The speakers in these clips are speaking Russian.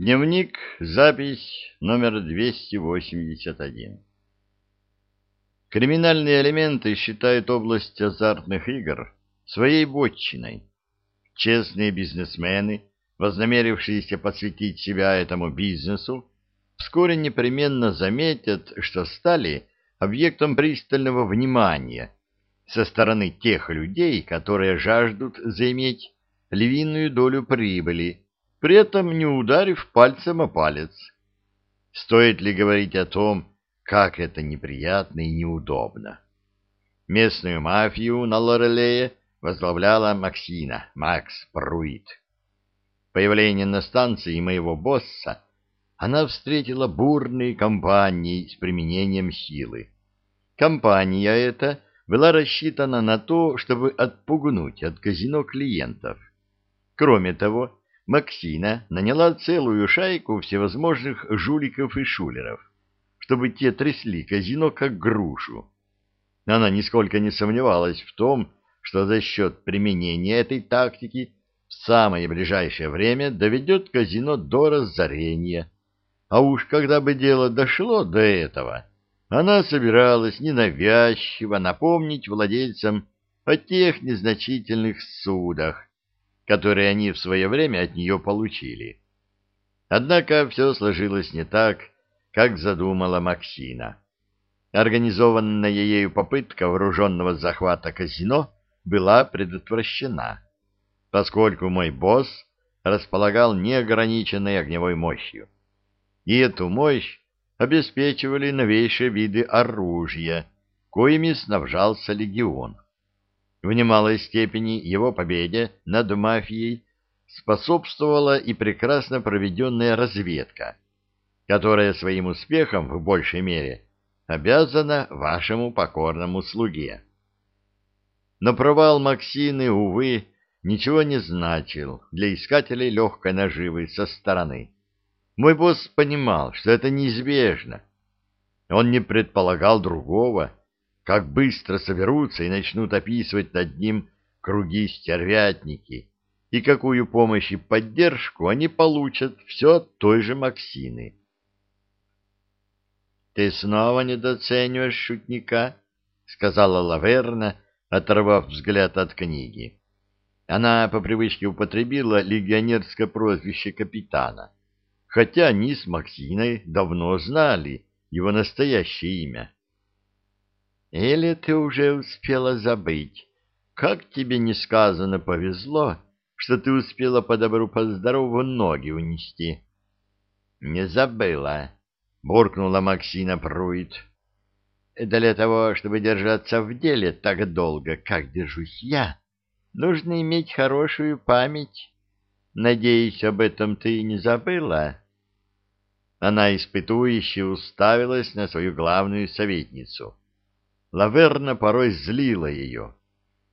Дневник, запись номер 281. Криминальные элементы считают область азартных игр своей вотчиной. Честные бизнесмены, вознамерившиеся посвятить себя этому бизнесу, вскоре непременно заметят, что стали объектом пристального внимания со стороны тех людей, которые жаждут заиметь львиную долю прибыли, при этом не ударив пальцем о палец. Стоит ли говорить о том, как это неприятно и неудобно? Местную мафию на Лорелее возглавляла Максина, Макс Пруит. Появление на станции моего босса она встретила бурной компанией с применением силы. Компания эта была рассчитана на то, чтобы отпугнуть от казино клиентов. Кроме того, Максина наняла целую шайку всевозможных жуликов и шулеров, чтобы те трясли казино как грушу. Она нисколько не сомневалась в том, что за счет применения этой тактики в самое ближайшее время доведет казино до разорения. А уж когда бы дело дошло до этого, она собиралась ненавязчиво напомнить владельцам о тех незначительных судах, которые они в свое время от нее получили. Однако все сложилось не так, как задумала Максина. Организованная ею попытка вооруженного захвата казино была предотвращена, поскольку мой босс располагал неограниченной огневой мощью. И эту мощь обеспечивали новейшие виды оружия, коими снабжался легион. В немалой степени его победе над мафией способствовала и прекрасно проведенная разведка, которая своим успехом в большей мере обязана вашему покорному слуге. Но провал Максины, увы, ничего не значил для искателей легкой наживы со стороны. Мой босс понимал, что это неизбежно. Он не предполагал другого, как быстро соберутся и начнут описывать над ним круги стервятники, и какую помощь и поддержку они получат все от той же Максины. «Ты снова недооцениваешь шутника?» — сказала Лаверна, оторвав взгляд от книги. Она по привычке употребила легионерское прозвище капитана, хотя они с Максиной давно знали его настоящее имя. Или ты уже успела забыть, как тебе несказанно повезло, что ты успела по добру по здорову ноги унести? — Не забыла, — буркнула Максина Пруит. — Для того, чтобы держаться в деле так долго, как держусь я, нужно иметь хорошую память. Надеюсь, об этом ты не забыла? Она испытующе уставилась на свою главную советницу — Лаверна порой злила ее,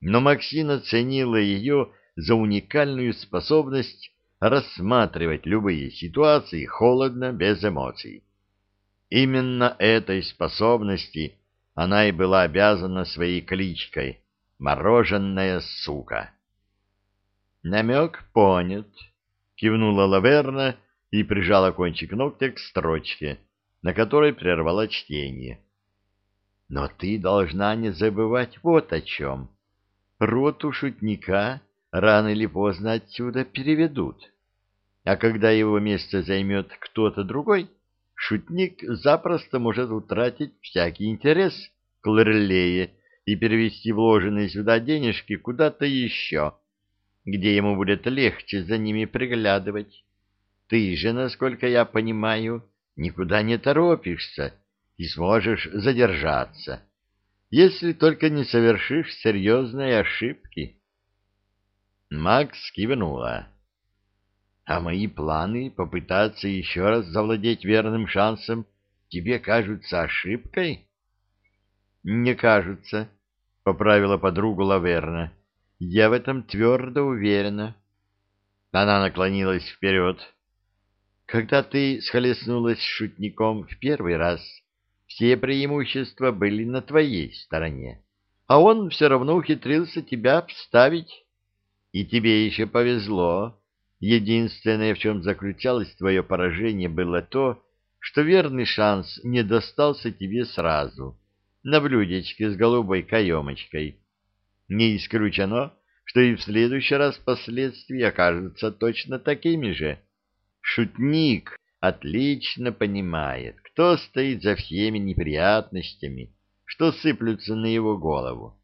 но Максина ценила ее за уникальную способность рассматривать любые ситуации холодно, без эмоций. Именно этой способности она и была обязана своей кличкой «Мороженая сука». «Намек понят», — кивнула Лаверна и прижала кончик ногтя к строчке, на которой прервала чтение. Но ты должна не забывать вот о чем. Роту шутника рано или поздно отсюда переведут. А когда его место займет кто-то другой, шутник запросто может утратить всякий интерес к Лорлее и перевести вложенные сюда денежки куда-то еще, где ему будет легче за ними приглядывать. Ты же, насколько я понимаю, никуда не торопишься и сможешь задержаться, если только не совершишь серьезной ошибки. Макс кивнула. А мои планы попытаться еще раз завладеть верным шансом тебе кажутся ошибкой? Не кажутся, поправила подругу Лаверна. Я в этом твердо уверена. Она наклонилась вперед. Когда ты схлестнулась с шутником в первый раз, все преимущества были на твоей стороне, а он все равно ухитрился тебя обставить. И тебе еще повезло. Единственное, в чем заключалось твое поражение, было то, что верный шанс не достался тебе сразу, на блюдечке с голубой каемочкой. Не исключено, что и в следующий раз последствия окажутся точно такими же. Шутник отлично понимает, кто стоит за всеми неприятностями, что сыплются на его голову,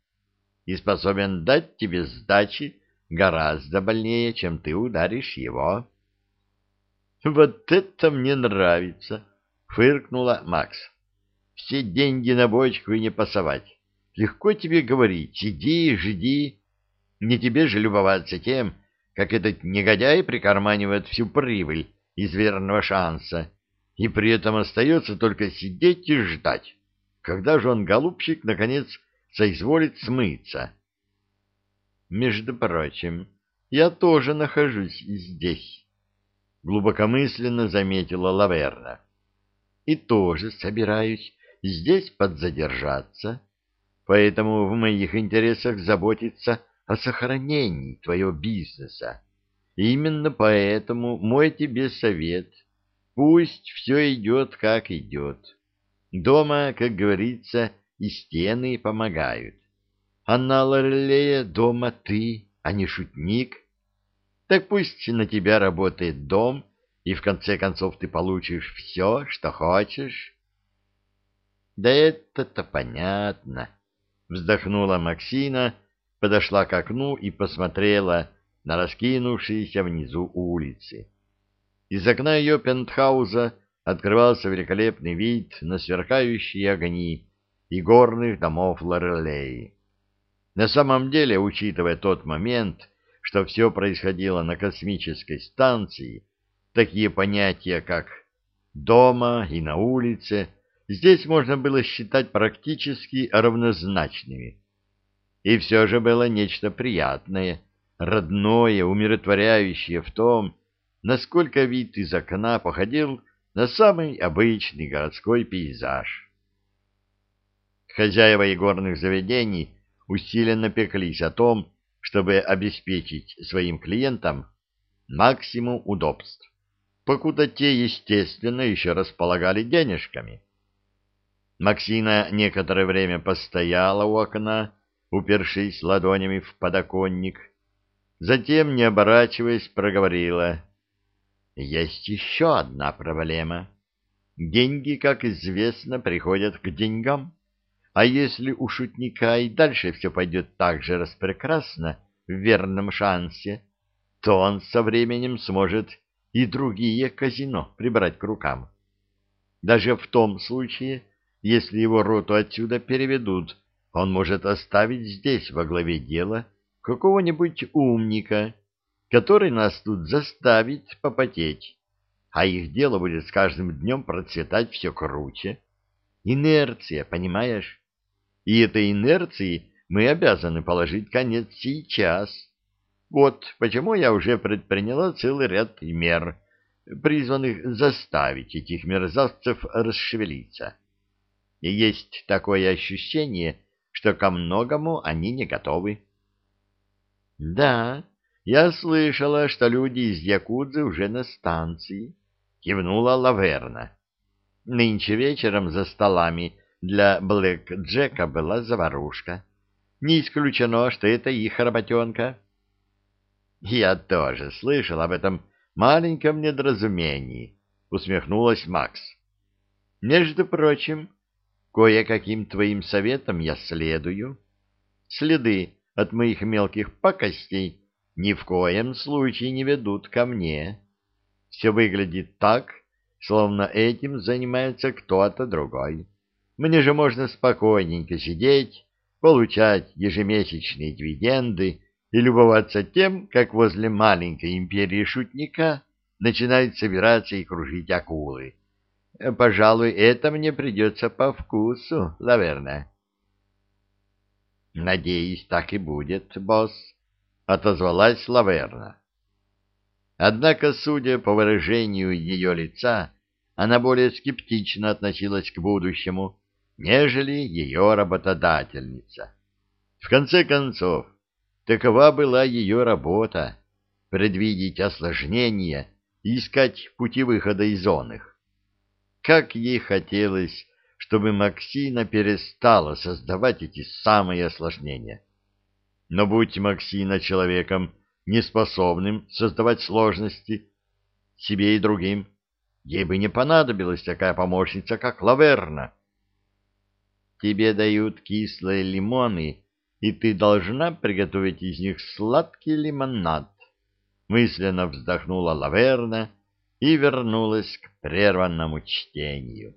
и способен дать тебе сдачи гораздо больнее, чем ты ударишь его. — Вот это мне нравится! — фыркнула Макс. — Все деньги на бочку и не пасовать. Легко тебе говорить, сиди, жди. Не тебе же любоваться тем, как этот негодяй прикарманивает всю прибыль из верного шанса, и при этом остается только сидеть и ждать, когда же он, голубчик, наконец соизволит смыться. Между прочим, я тоже нахожусь здесь, — глубокомысленно заметила Лаверна. И тоже собираюсь здесь подзадержаться, поэтому в моих интересах заботиться о сохранении твоего бизнеса. Именно поэтому мой тебе совет — пусть все идет, как идет. Дома, как говорится, и стены помогают. А на Лорлее дома ты, а не шутник. Так пусть на тебя работает дом, и в конце концов ты получишь все, что хочешь. Да это-то понятно, вздохнула Максина, подошла к окну и посмотрела на раскинувшиеся внизу улицы. Из окна ее пентхауза открывался великолепный вид на сверкающие огни и горных домов Лорелей. На самом деле, учитывая тот момент, что все происходило на космической станции, такие понятия, как «дома» и «на улице», здесь можно было считать практически равнозначными. И все же было нечто приятное — родное, умиротворяющее в том, насколько вид из окна походил на самый обычный городской пейзаж. Хозяева игорных заведений усиленно пеклись о том, чтобы обеспечить своим клиентам максимум удобств, покуда те, естественно, еще располагали денежками. Максина некоторое время постояла у окна, упершись ладонями в подоконник, Затем, не оборачиваясь, проговорила. Есть еще одна проблема. Деньги, как известно, приходят к деньгам. А если у шутника и дальше все пойдет так же распрекрасно, в верном шансе, то он со временем сможет и другие казино прибрать к рукам. Даже в том случае, если его роту отсюда переведут, он может оставить здесь во главе дела какого-нибудь умника, который нас тут заставит попотеть, а их дело будет с каждым днем процветать все круче. Инерция, понимаешь? И этой инерции мы обязаны положить конец сейчас. Вот почему я уже предприняла целый ряд мер, призванных заставить этих мерзавцев расшевелиться. И есть такое ощущение, что ко многому они не готовы. Да, я слышала, что люди из Якудзы уже на станции, кивнула Лаверна. Нынче вечером за столами для Блэк Джека была заварушка. Не исключено, что это их работенка. Я тоже слышал об этом маленьком недоразумении, усмехнулась Макс. Между прочим, кое-каким твоим советам я следую. Следы от моих мелких пакостей ни в коем случае не ведут ко мне. Все выглядит так, словно этим занимается кто-то другой. Мне же можно спокойненько сидеть, получать ежемесячные дивиденды и любоваться тем, как возле маленькой империи шутника начинают собираться и кружить акулы. Пожалуй, это мне придется по вкусу, наверное. — Надеюсь, так и будет, босс, — отозвалась Лаверна. Однако, судя по выражению ее лица, она более скептично относилась к будущему, нежели ее работодательница. В конце концов, такова была ее работа предвидеть осложнения и искать пути выхода из их. Как ей хотелось, чтобы Максина перестала создавать эти самые осложнения. Но будь Максина человеком, неспособным создавать сложности себе и другим, ей бы не понадобилась такая помощница, как Лаверна. Тебе дают кислые лимоны, и ты должна приготовить из них сладкий лимонад. Мысленно вздохнула Лаверна и вернулась к прерванному чтению.